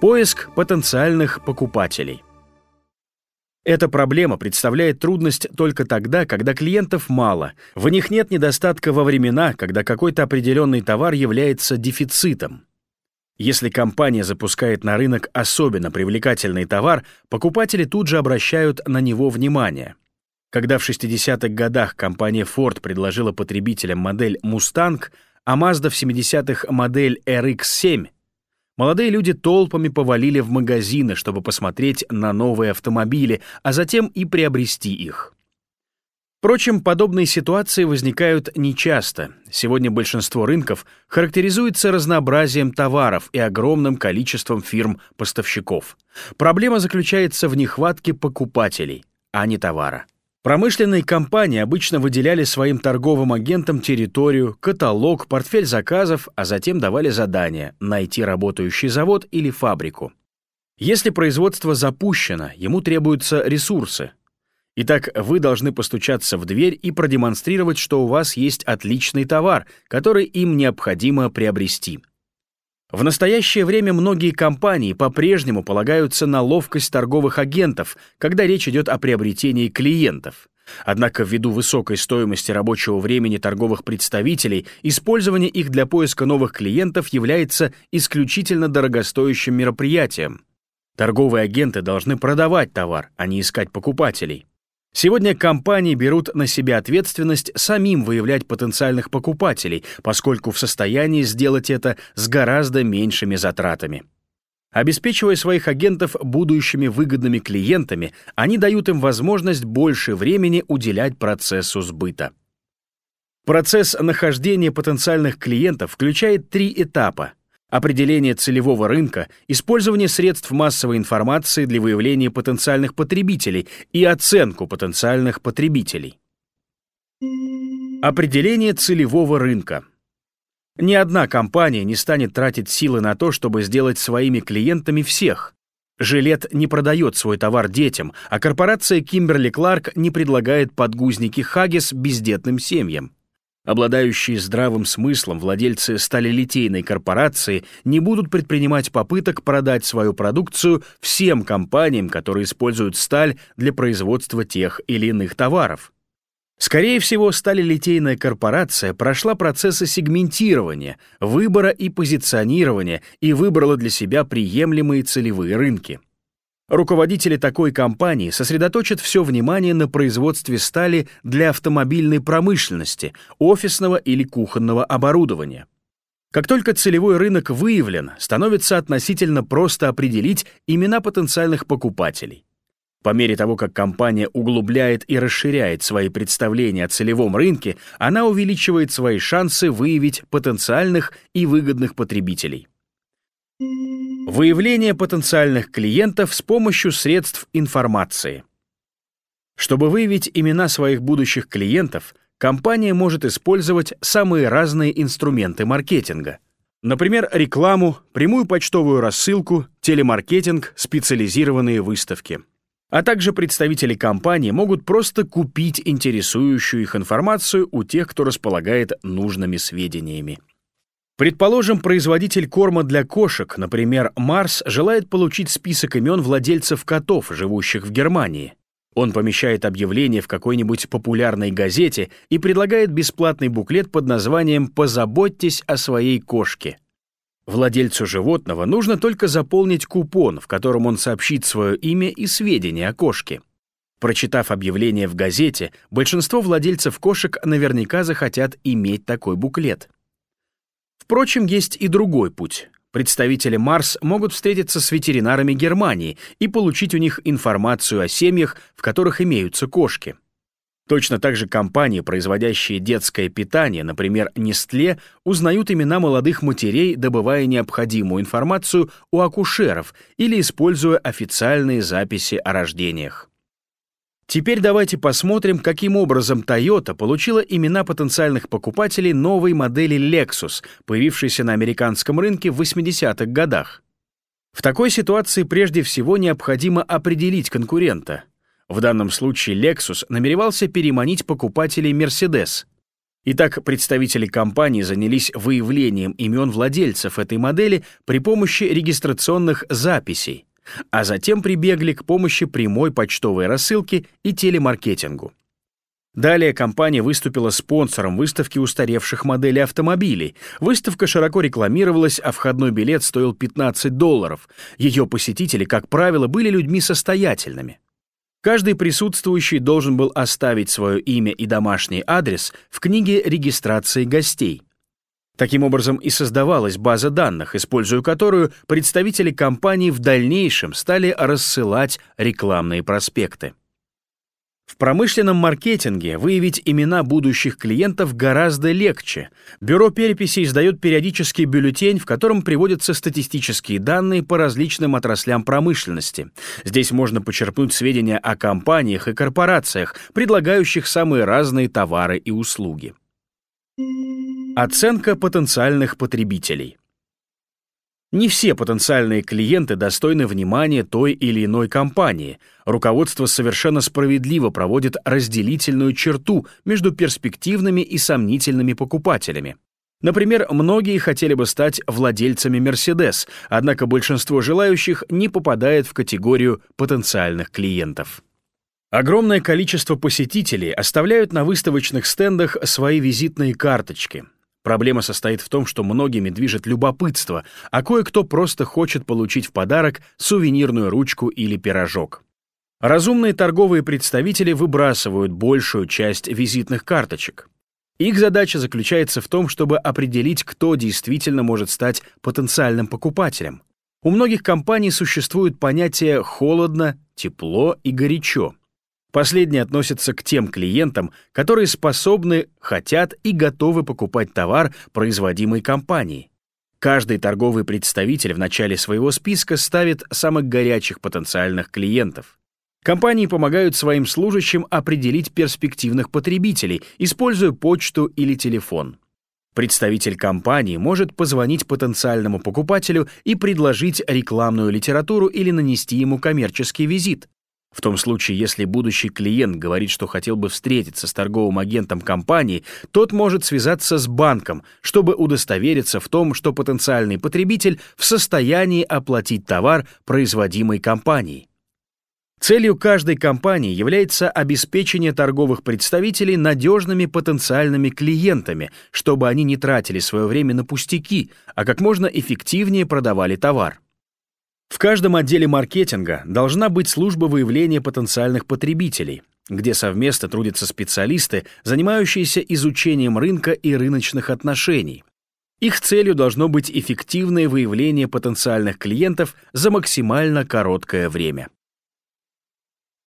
Поиск потенциальных покупателей. Эта проблема представляет трудность только тогда, когда клиентов мало. В них нет недостатка во времена, когда какой-то определенный товар является дефицитом. Если компания запускает на рынок особенно привлекательный товар, покупатели тут же обращают на него внимание. Когда в 60-х годах компания Ford предложила потребителям модель Mustang, а Mazda в 70-х модель RX-7, молодые люди толпами повалили в магазины, чтобы посмотреть на новые автомобили, а затем и приобрести их. Впрочем, подобные ситуации возникают нечасто. Сегодня большинство рынков характеризуется разнообразием товаров и огромным количеством фирм-поставщиков. Проблема заключается в нехватке покупателей, а не товара. Промышленные компании обычно выделяли своим торговым агентам территорию, каталог, портфель заказов, а затем давали задание найти работающий завод или фабрику. Если производство запущено, ему требуются ресурсы, Итак, вы должны постучаться в дверь и продемонстрировать, что у вас есть отличный товар, который им необходимо приобрести. В настоящее время многие компании по-прежнему полагаются на ловкость торговых агентов, когда речь идет о приобретении клиентов. Однако ввиду высокой стоимости рабочего времени торговых представителей, использование их для поиска новых клиентов является исключительно дорогостоящим мероприятием. Торговые агенты должны продавать товар, а не искать покупателей. Сегодня компании берут на себя ответственность самим выявлять потенциальных покупателей, поскольку в состоянии сделать это с гораздо меньшими затратами. Обеспечивая своих агентов будущими выгодными клиентами, они дают им возможность больше времени уделять процессу сбыта. Процесс нахождения потенциальных клиентов включает три этапа определение целевого рынка, использование средств массовой информации для выявления потенциальных потребителей и оценку потенциальных потребителей. Определение целевого рынка. Ни одна компания не станет тратить силы на то, чтобы сделать своими клиентами всех. Жилет не продает свой товар детям, а корпорация Kimberly-Clark не предлагает подгузники Хаггис бездетным семьям. Обладающие здравым смыслом владельцы сталелитейной корпорации не будут предпринимать попыток продать свою продукцию всем компаниям, которые используют сталь для производства тех или иных товаров. Скорее всего, сталелитейная корпорация прошла процессы сегментирования, выбора и позиционирования и выбрала для себя приемлемые целевые рынки. Руководители такой компании сосредоточат все внимание на производстве стали для автомобильной промышленности, офисного или кухонного оборудования. Как только целевой рынок выявлен, становится относительно просто определить имена потенциальных покупателей. По мере того, как компания углубляет и расширяет свои представления о целевом рынке, она увеличивает свои шансы выявить потенциальных и выгодных потребителей. Выявление потенциальных клиентов с помощью средств информации. Чтобы выявить имена своих будущих клиентов, компания может использовать самые разные инструменты маркетинга. Например, рекламу, прямую почтовую рассылку, телемаркетинг, специализированные выставки. А также представители компании могут просто купить интересующую их информацию у тех, кто располагает нужными сведениями. Предположим, производитель корма для кошек, например, Марс, желает получить список имен владельцев котов, живущих в Германии. Он помещает объявление в какой-нибудь популярной газете и предлагает бесплатный буклет под названием «Позаботьтесь о своей кошке». Владельцу животного нужно только заполнить купон, в котором он сообщит свое имя и сведения о кошке. Прочитав объявление в газете, большинство владельцев кошек наверняка захотят иметь такой буклет. Впрочем, есть и другой путь. Представители Марс могут встретиться с ветеринарами Германии и получить у них информацию о семьях, в которых имеются кошки. Точно так же компании, производящие детское питание, например, Нестле, узнают имена молодых матерей, добывая необходимую информацию у акушеров или используя официальные записи о рождениях. Теперь давайте посмотрим, каким образом Toyota получила имена потенциальных покупателей новой модели Lexus, появившейся на американском рынке в 80-х годах. В такой ситуации прежде всего необходимо определить конкурента. В данном случае Lexus намеревался переманить покупателей Mercedes. Итак, представители компании занялись выявлением имен владельцев этой модели при помощи регистрационных записей, а затем прибегли к помощи прямой почтовой рассылки и телемаркетингу. Далее компания выступила спонсором выставки устаревших моделей автомобилей. Выставка широко рекламировалась, а входной билет стоил 15 долларов. Ее посетители, как правило, были людьми состоятельными. Каждый присутствующий должен был оставить свое имя и домашний адрес в книге регистрации гостей. Таким образом и создавалась база данных, используя которую представители компании в дальнейшем стали рассылать рекламные проспекты. В промышленном маркетинге выявить имена будущих клиентов гораздо легче. Бюро переписи издает периодический бюллетень, в котором приводятся статистические данные по различным отраслям промышленности. Здесь можно почерпнуть сведения о компаниях и корпорациях, предлагающих самые разные товары и услуги. Оценка потенциальных потребителей. Не все потенциальные клиенты достойны внимания той или иной компании. Руководство совершенно справедливо проводит разделительную черту между перспективными и сомнительными покупателями. Например, многие хотели бы стать владельцами Mercedes, однако большинство желающих не попадает в категорию потенциальных клиентов. Огромное количество посетителей оставляют на выставочных стендах свои визитные карточки. Проблема состоит в том, что многими движет любопытство, а кое-кто просто хочет получить в подарок сувенирную ручку или пирожок. Разумные торговые представители выбрасывают большую часть визитных карточек. Их задача заключается в том, чтобы определить, кто действительно может стать потенциальным покупателем. У многих компаний существует понятие «холодно», «тепло» и «горячо». Последние относятся к тем клиентам, которые способны, хотят и готовы покупать товар, производимый компанией. Каждый торговый представитель в начале своего списка ставит самых горячих потенциальных клиентов. Компании помогают своим служащим определить перспективных потребителей, используя почту или телефон. Представитель компании может позвонить потенциальному покупателю и предложить рекламную литературу или нанести ему коммерческий визит. В том случае, если будущий клиент говорит, что хотел бы встретиться с торговым агентом компании, тот может связаться с банком, чтобы удостовериться в том, что потенциальный потребитель в состоянии оплатить товар, производимый компанией. Целью каждой компании является обеспечение торговых представителей надежными потенциальными клиентами, чтобы они не тратили свое время на пустяки, а как можно эффективнее продавали товар. В каждом отделе маркетинга должна быть служба выявления потенциальных потребителей, где совместно трудятся специалисты, занимающиеся изучением рынка и рыночных отношений. Их целью должно быть эффективное выявление потенциальных клиентов за максимально короткое время.